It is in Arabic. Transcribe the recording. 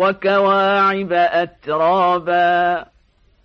وكواعب أترابا